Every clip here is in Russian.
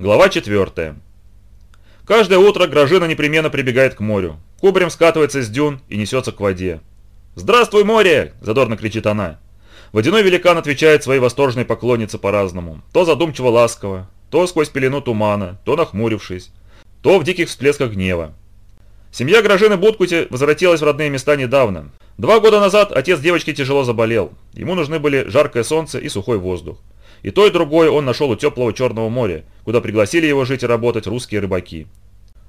Глава 4. Каждое утро Грожина непременно прибегает к морю. Кубарем скатывается с дюн и несется к воде. «Здравствуй, море!» – задорно кричит она. Водяной великан отвечает своей восторженной поклоннице по-разному. То задумчиво ласково, то сквозь пелену тумана, то нахмурившись, то в диких всплесках гнева. Семья Грожины Будкути возвратилась в родные места недавно. Два года назад отец девочки тяжело заболел. Ему нужны были жаркое солнце и сухой воздух. И то, и другое он нашел у теплого Черного моря, куда пригласили его жить и работать русские рыбаки.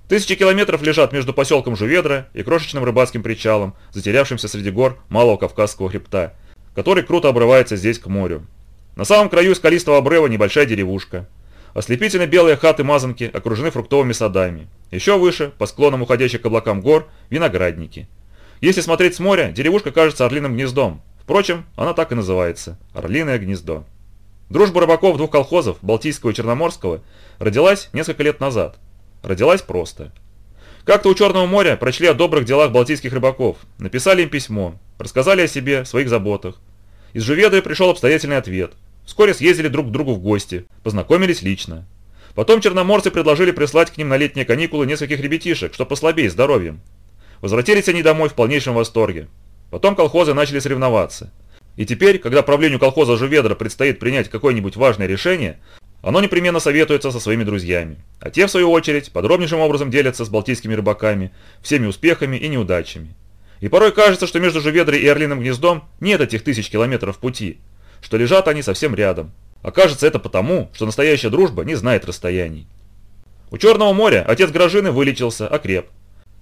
Тысячи километров лежат между поселком Жуведра и крошечным рыбацким причалом, затерявшимся среди гор Малого Кавказского хребта, который круто обрывается здесь к морю. На самом краю скалистого обрыва небольшая деревушка. Ослепительно белые хаты-мазанки окружены фруктовыми садами. Еще выше, по склонам уходящих к облакам гор, виноградники. Если смотреть с моря, деревушка кажется орлиным гнездом. Впрочем, она так и называется – Орлиное гнездо. Дружба рыбаков двух колхозов, Балтийского и Черноморского, родилась несколько лет назад. Родилась просто. Как-то у Черного моря прочли о добрых делах балтийских рыбаков, написали им письмо, рассказали о себе, своих заботах. Из Жуведы пришел обстоятельный ответ. Вскоре съездили друг к другу в гости, познакомились лично. Потом черноморцы предложили прислать к ним на летние каникулы нескольких ребятишек, что послабее здоровьем. Возвратились они домой в полнейшем восторге. Потом колхозы начали соревноваться. И теперь, когда правлению колхоза Жуведра предстоит принять какое-нибудь важное решение, оно непременно советуется со своими друзьями. А те, в свою очередь, подробнейшим образом делятся с балтийскими рыбаками всеми успехами и неудачами. И порой кажется, что между Жуведрой и Орлиным гнездом нет этих тысяч километров пути, что лежат они совсем рядом. Окажется это потому, что настоящая дружба не знает расстояний. У Черного моря отец Грожины вылечился, окреп.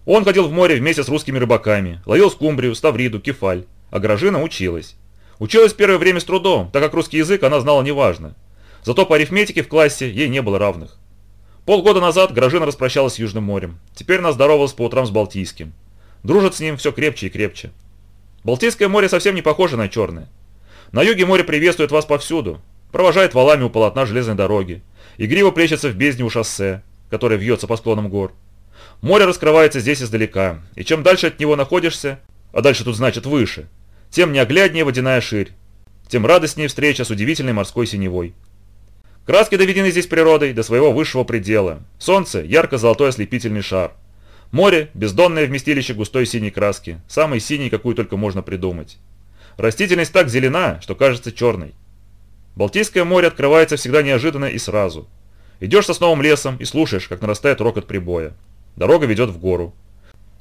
Он ходил в море вместе с русскими рыбаками, ловил скумбрию, ставриду, кефаль, а Грожина училась. Училась первое время с трудом, так как русский язык она знала неважно. Зато по арифметике в классе ей не было равных. Полгода назад Грожина распрощалась с Южным морем. Теперь она здоровалась по утрам с Балтийским. Дружит с ним все крепче и крепче. Балтийское море совсем не похоже на Черное. На юге море приветствует вас повсюду, провожает валами у полотна железной дороги, игриво плещется в бездне у шоссе, которое вьется по склонам гор. Море раскрывается здесь издалека, и чем дальше от него находишься, а дальше тут значит выше, тем неогляднее водяная ширь, тем радостнее встреча с удивительной морской синевой. Краски доведены здесь природой до своего высшего предела. Солнце – ярко-золотой ослепительный шар. Море – бездонное вместилище густой синей краски, самой синей, какую только можно придумать. Растительность так зелена, что кажется черной. Балтийское море открывается всегда неожиданно и сразу. Идешь сосновым лесом и слушаешь, как нарастает рокот прибоя. Дорога ведет в гору.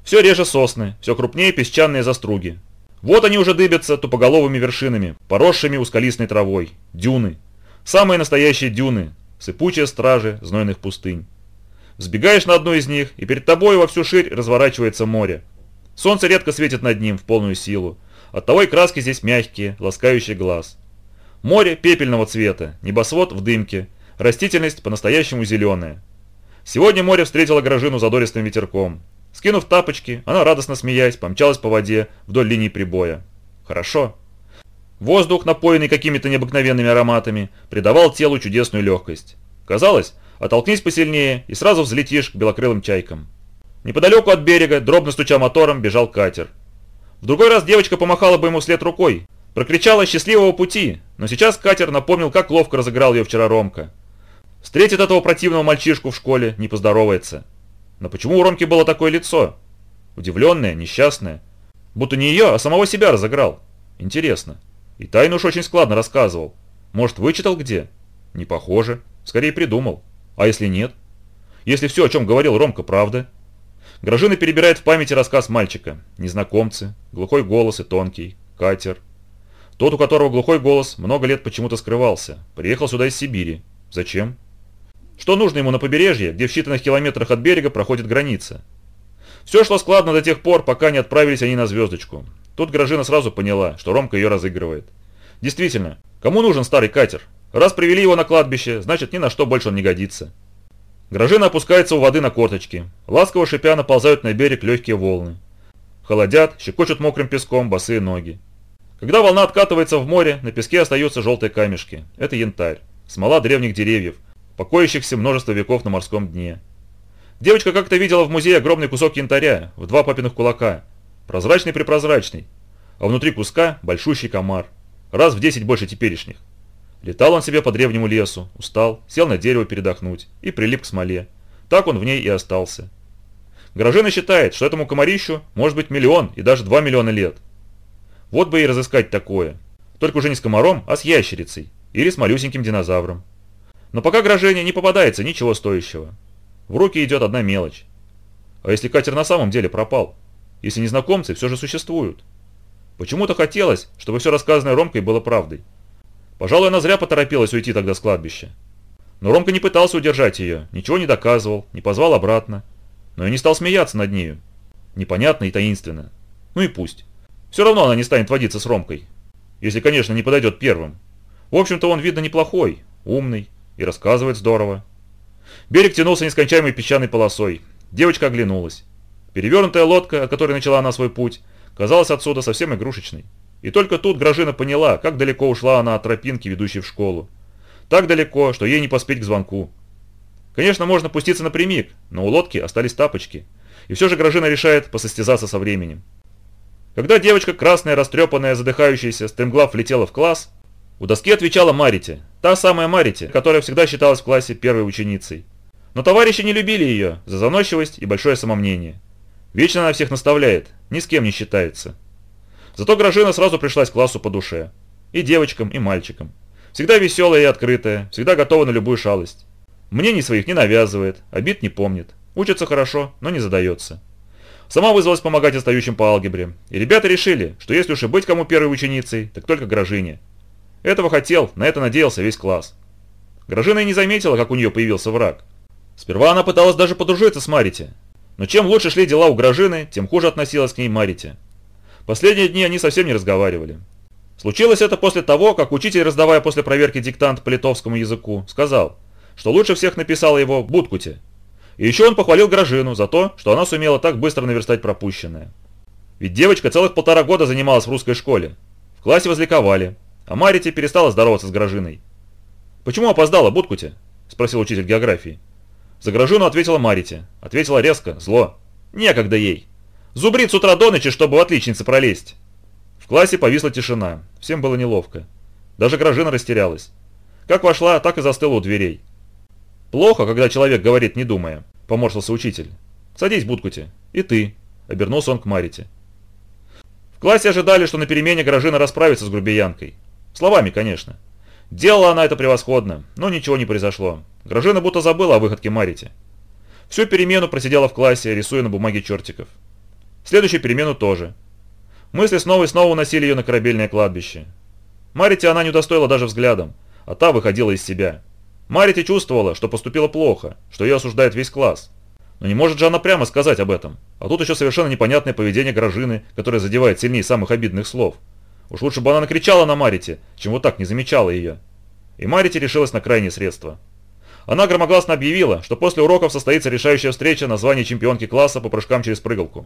Все реже сосны, все крупнее песчаные заструги. Вот они уже дыбятся тупоголовыми вершинами, поросшими ускалистной травой. Дюны. Самые настоящие дюны, сыпучие стражи знойных пустынь. Сбегаешь на одну из них, и перед тобой во всю ширь разворачивается море. Солнце редко светит над ним в полную силу. Оттого и краски здесь мягкие, ласкающие глаз. Море пепельного цвета, небосвод в дымке, растительность по-настоящему зеленая. Сегодня море встретило Грожину задористым ветерком. Скинув тапочки, она, радостно смеясь, помчалась по воде вдоль линии прибоя. Хорошо. Воздух, напоенный какими-то необыкновенными ароматами, придавал телу чудесную легкость. Казалось, оттолкнись посильнее и сразу взлетишь к белокрылым чайкам. Неподалеку от берега, дробно стуча мотором, бежал катер. В другой раз девочка помахала бы ему вслед рукой, прокричала «счастливого пути», но сейчас катер напомнил, как ловко разыграл ее вчера Ромка. Встретит этого противного мальчишку в школе, не поздоровается. Но почему у Ромки было такое лицо? Удивленное, несчастное. Будто не ее, а самого себя разыграл. Интересно. И тайну уж очень складно рассказывал. Может, вычитал где? Не похоже. Скорее придумал. А если нет? Если все, о чем говорил Ромка, правда? Грожина перебирает в памяти рассказ мальчика. Незнакомцы, глухой голос и тонкий, катер. Тот, у которого глухой голос, много лет почему-то скрывался. Приехал сюда из Сибири. Зачем? Что нужно ему на побережье, где в считанных километрах от берега проходит граница? Все шло складно до тех пор, пока не отправились они на звездочку. Тут Грожина сразу поняла, что Ромка ее разыгрывает. Действительно, кому нужен старый катер? Раз привели его на кладбище, значит ни на что больше он не годится. Грожина опускается у воды на корточки. Ласково шипя наползают на берег легкие волны. Холодят, щекочут мокрым песком босые ноги. Когда волна откатывается в море, на песке остаются желтые камешки. Это янтарь, смола древних деревьев, покоящихся множество веков на морском дне. Девочка как-то видела в музее огромный кусок янтаря в два папиных кулака, прозрачный-препрозрачный, а внутри куска большущий комар, раз в 10 больше теперешних. Летал он себе по древнему лесу, устал, сел на дерево передохнуть и прилип к смоле. Так он в ней и остался. Гражина считает, что этому комарищу может быть миллион и даже два миллиона лет. Вот бы и разыскать такое. Только уже не с комаром, а с ящерицей. Или с малюсеньким динозавром. Но пока Грожене не попадается ничего стоящего. В руки идет одна мелочь. А если катер на самом деле пропал? Если незнакомцы все же существуют? Почему-то хотелось, чтобы все рассказанное Ромкой было правдой. Пожалуй, она зря поторопилась уйти тогда с кладбища. Но Ромка не пытался удержать ее, ничего не доказывал, не позвал обратно. Но и не стал смеяться над нею. Непонятно и таинственно. Ну и пусть. Все равно она не станет водиться с Ромкой. Если, конечно, не подойдет первым. В общем-то, он, видно, неплохой, умный и рассказывает здорово. Берег тянулся нескончаемой песчаной полосой. Девочка оглянулась. Перевернутая лодка, от которой начала она свой путь, казалась отсюда совсем игрушечной. И только тут Гражина поняла, как далеко ушла она от тропинки, ведущей в школу. Так далеко, что ей не поспеть к звонку. Конечно, можно пуститься напрямик, но у лодки остались тапочки. И все же Гражина решает посостязаться со временем. Когда девочка, красная, растрепанная, задыхающаяся, стремглав влетела в класс, у доски отвечала Марите, та самая Марите, которая всегда считалась в классе первой ученицей. Но товарищи не любили ее за заносчивость и большое самомнение. Вечно она всех наставляет, ни с кем не считается. Зато Гражина сразу пришлась классу по душе. И девочкам, и мальчикам. Всегда веселая и открытая, всегда готова на любую шалость. Мнений своих не навязывает, обид не помнит. Учится хорошо, но не задается. Сама вызвалась помогать остающим по алгебре. И ребята решили, что если уж и быть кому первой ученицей, так только Гражине. Этого хотел, на это надеялся весь класс. Гражина и не заметила, как у нее появился враг. Сперва она пыталась даже подружиться с Марите. Но чем лучше шли дела у Гражины, тем хуже относилась к ней Марите. Последние дни они совсем не разговаривали. Случилось это после того, как учитель, раздавая после проверки диктант по литовскому языку, сказал, что лучше всех написал его Будкуте. И еще он похвалил Гражину за то, что она сумела так быстро наверстать пропущенное. Ведь девочка целых полтора года занималась в русской школе. В классе возликовали, а Марите перестала здороваться с Гражиной. «Почему опоздала, Будкуте?» – спросил учитель географии. За Гражину ответила Марите. Ответила резко, зло. «Некогда ей. Зубрит с утра до ночи, чтобы в отличнице пролезть». В классе повисла тишина. Всем было неловко. Даже Гражина растерялась. Как вошла, так и застыла у дверей. «Плохо, когда человек говорит, не думая», – поморщился учитель. «Садись, Будкуте. И ты», – обернулся он к Марите. В классе ожидали, что на перемене Гражина расправится с грубиянкой. Словами, конечно. Делала она это превосходно, но ничего не произошло. Гражина будто забыла о выходке Марите. Всю перемену просидела в классе, рисуя на бумаге чертиков. Следующую перемену тоже. Мысли снова и снова уносили ее на корабельное кладбище. Марите она не удостоила даже взглядом, а та выходила из себя. Марите чувствовала, что поступила плохо, что ее осуждает весь класс. Но не может же она прямо сказать об этом. А тут еще совершенно непонятное поведение Гражины, которое задевает сильнее самых обидных слов. Уж лучше бы она накричала на Марите, чем вот так не замечала ее. И Марите решилась на крайнее средство. Она громогласно объявила, что после уроков состоится решающая встреча на звание чемпионки класса по прыжкам через прыгалку.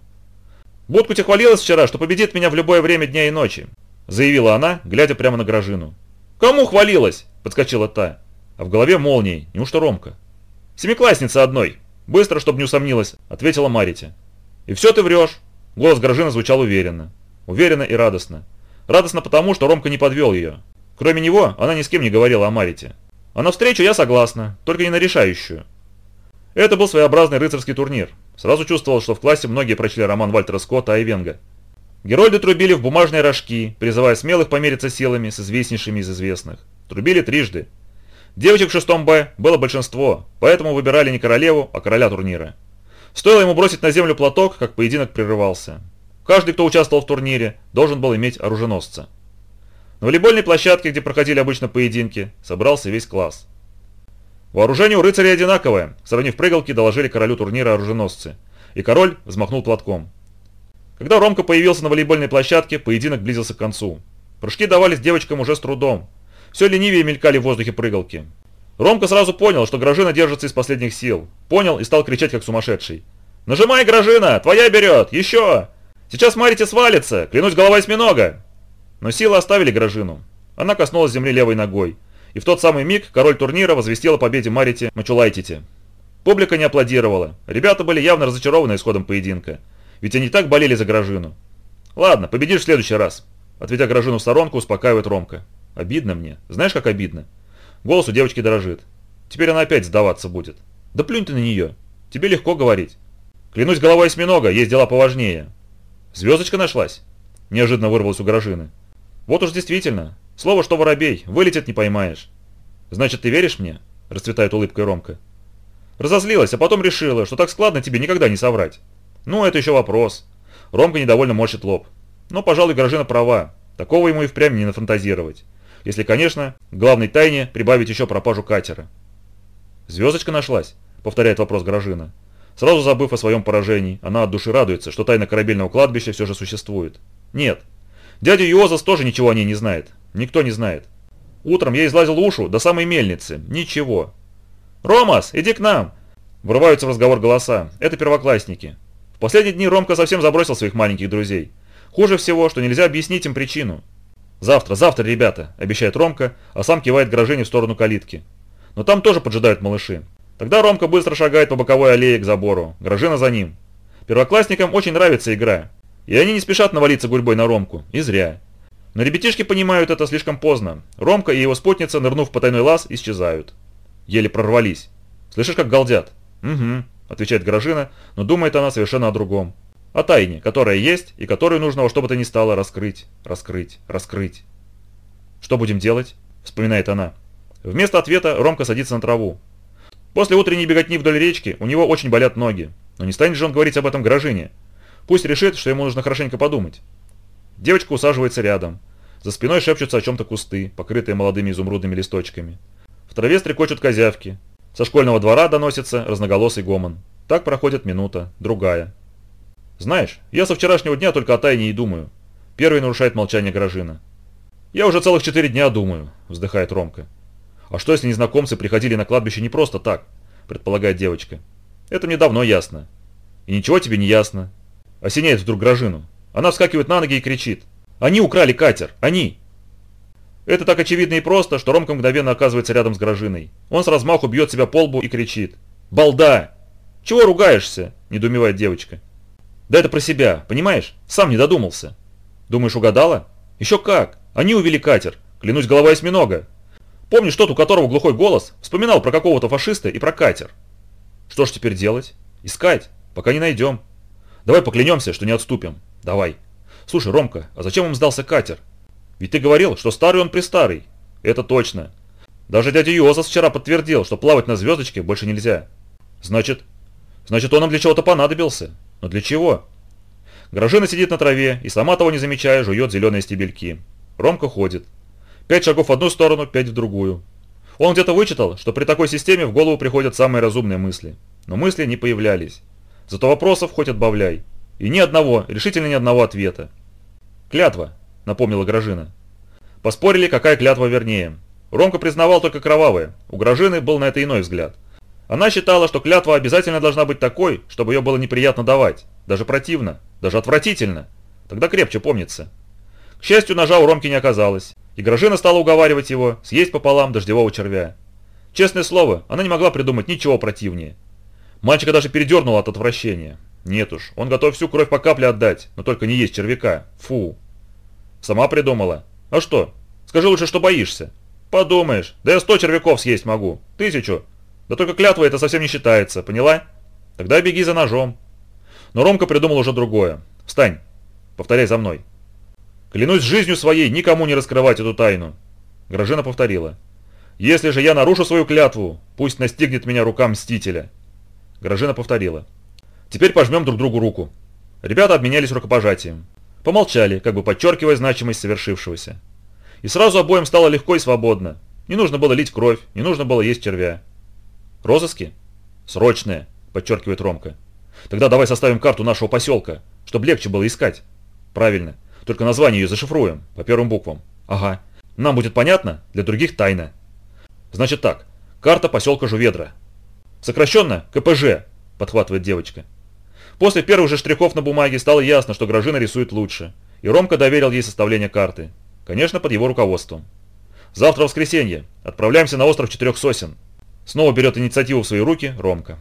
«Будкути хвалилась вчера, что победит меня в любое время дня и ночи», заявила она, глядя прямо на Гражину. «Кому хвалилась?» – подскочила та. А в голове молнией, неужто Ромка? «Семиклассница одной», быстро, чтобы не усомнилась, ответила Марите. «И все ты врешь», голос Гражины звучал уверенно. Уверенно и радостно. Радостно потому, что Ромка не подвел ее. Кроме него, она ни с кем не говорила о Марите. А на встречу я согласна, только не на решающую. Это был своеобразный рыцарский турнир. Сразу чувствовал, что в классе многие прочли роман Вальтера Скотта Айвенга. Герольды трубили в бумажные рожки, призывая смелых помериться силами с известнейшими из известных. Трубили трижды. Девочек в шестом Б было большинство, поэтому выбирали не королеву, а короля турнира. Стоило ему бросить на землю платок, как поединок прерывался. Каждый, кто участвовал в турнире, должен был иметь оруженосца. На волейбольной площадке, где проходили обычно поединки, собрался весь класс. Вооружение у рыцарей одинаковое, сравнив прыгалки, доложили королю турнира оруженосцы. И король взмахнул платком. Когда Ромка появился на волейбольной площадке, поединок близился к концу. Прыжки давались девочкам уже с трудом. Все ленивее мелькали в воздухе прыгалки. Ромка сразу понял, что Гражина держится из последних сил. Понял и стал кричать, как сумасшедший. «Нажимай, Гражина! Твоя берет! Еще!» Сейчас Марите свалится, клянусь головой осьминога!» Но силы оставили Гражину. Она коснулась земли левой ногой. И в тот самый миг король турнира возвестил о победе Марите Мачулайтите. Публика не аплодировала. Ребята были явно разочарованы исходом поединка. Ведь они так болели за Гражину. «Ладно, победишь в следующий раз», – отведя Гражину в сторонку, успокаивает Ромка. Обидно мне. Знаешь, как обидно? Голос у девочки дрожит. Теперь она опять сдаваться будет. Да плюнь ты на нее. Тебе легко говорить. Клянусь головой осьминога, есть дела поважнее. Звездочка нашлась? Неожиданно вырвалась у Грожины. Вот уж действительно. Слово, что воробей, вылетит не поймаешь. Значит, ты веришь мне? Расцветает улыбкой Ромка. Разозлилась, а потом решила, что так складно тебе никогда не соврать. Ну, это еще вопрос. Ромка недовольно морщит лоб. Но, пожалуй, Грожина права. Такого ему и впрямь не нафантазировать. Если, конечно, к главной тайне прибавить еще пропажу катера. «Звездочка нашлась?» – повторяет вопрос Грожина. Сразу забыв о своем поражении, она от души радуется, что тайна корабельного кладбища все же существует. Нет. Дядя Юозас тоже ничего о ней не знает. Никто не знает. Утром я излазил ушу до самой мельницы. Ничего. «Ромас, иди к нам!» Врываются в разговор голоса. Это первоклассники. В последние дни Ромка совсем забросил своих маленьких друзей. Хуже всего, что нельзя объяснить им причину. «Завтра, завтра, ребята», – обещает Ромка, а сам кивает Грожине в сторону калитки. Но там тоже поджидают малыши. Тогда Ромка быстро шагает по боковой аллее к забору, Грожина за ним. Первоклассникам очень нравится игра, и они не спешат навалиться гурьбой на Ромку, и зря. Но ребятишки понимают это слишком поздно. Ромка и его спутница, нырнув в потайной лаз, исчезают. Еле прорвались. Слышишь, как галдят? «Угу», – отвечает Грожина, но думает она совершенно о другом. О тайне, которая есть и которую нужно во что бы то ни стало раскрыть, раскрыть, раскрыть. «Что будем делать?» – вспоминает она. Вместо ответа Ромка садится на траву. После утренней беготни вдоль речки у него очень болят ноги. Но не станет же он говорить об этом Грожине. Пусть решит, что ему нужно хорошенько подумать. Девочка усаживается рядом. За спиной шепчутся о чем-то кусты, покрытые молодыми изумрудными листочками. В траве стрекочут козявки. Со школьного двора доносится разноголосый гомон. Так проходит минута, другая. Знаешь, я со вчерашнего дня только о тайне и думаю. Первый нарушает молчание Грожина. Я уже целых четыре дня думаю, вздыхает Ромка. А что, если незнакомцы приходили на кладбище не просто так, предполагает девочка. Это мне давно ясно. И ничего тебе не ясно. Осеняет вдруг Грожину. Она вскакивает на ноги и кричит. Они украли катер! Они! Это так очевидно и просто, что Ромка мгновенно оказывается рядом с Грожиной. Он с размаху бьет себя по лбу и кричит. «Балда! Чего ругаешься?» – недоумевает девочка. «Да это про себя, понимаешь? Сам не додумался». «Думаешь, угадала?» «Еще как! Они увели катер. Клянусь головой осьминога. Помнишь тот, у которого глухой голос, вспоминал про какого-то фашиста и про катер? Что ж теперь делать? Искать, пока не найдем. Давай поклянемся, что не отступим. Давай. Слушай, Ромка, а зачем им сдался катер? Ведь ты говорил, что старый он престарый. Это точно. Даже дядя Йозас вчера подтвердил, что плавать на звездочке больше нельзя. Значит, значит он нам для чего-то понадобился. Но для чего? Грожина сидит на траве и сама того не замечая жует зеленые стебельки. Ромка ходит. Пять шагов в одну сторону, пять в другую. Он где-то вычитал, что при такой системе в голову приходят самые разумные мысли. Но мысли не появлялись. Зато вопросов хоть отбавляй. И ни одного, решительно ни одного ответа. «Клятва», — напомнила Грожина. Поспорили, какая клятва вернее. Ромка признавал только кровавые, у Грожины был на это иной взгляд. Она считала, что клятва обязательно должна быть такой, чтобы ее было неприятно давать, даже противно, даже отвратительно. Тогда крепче помнится. К счастью, ножа у Ромки не оказалось, и Грожина стала уговаривать его съесть пополам дождевого червя. Честное слово, она не могла придумать ничего противнее. Мальчика даже передернуло от отвращения. Нет уж, он готов всю кровь по капле отдать, но только не есть червяка. Фу. Сама придумала. А что? Скажи лучше, что боишься. Подумаешь, да я сто червяков съесть могу. Тысячу. Да только клятва это совсем не считается, поняла? Тогда беги за ножом. Но Ромка придумал уже другое. Встань. Повторяй за мной. Клянусь жизнью своей никому не раскрывать эту тайну. Грожина повторила. Если же я нарушу свою клятву, пусть настигнет меня рука Мстителя. Грожина повторила. Теперь пожмем друг другу руку. Ребята обменялись рукопожатием. Помолчали, как бы подчеркивая значимость совершившегося. И сразу обоим стало легко и свободно. Не нужно было лить кровь, не нужно было есть червя. Розыски? Срочные, подчеркивает Ромка. Тогда давай составим карту нашего поселка, чтобы легче было искать. Правильно. Только название ее зашифруем, по первым буквам. Ага. Нам будет понятно, для других тайна. Значит так, карта поселка Жуведра. Сокращенно КПЖ, подхватывает девочка. После первых же штрихов на бумаге стало ясно, что Грожина рисует лучше, и Ромка доверил ей составление карты. Конечно, под его руководством. Завтра воскресенье. Отправляемся на остров Четырех Сосен. Снова берет инициативу в свои руки Ромка.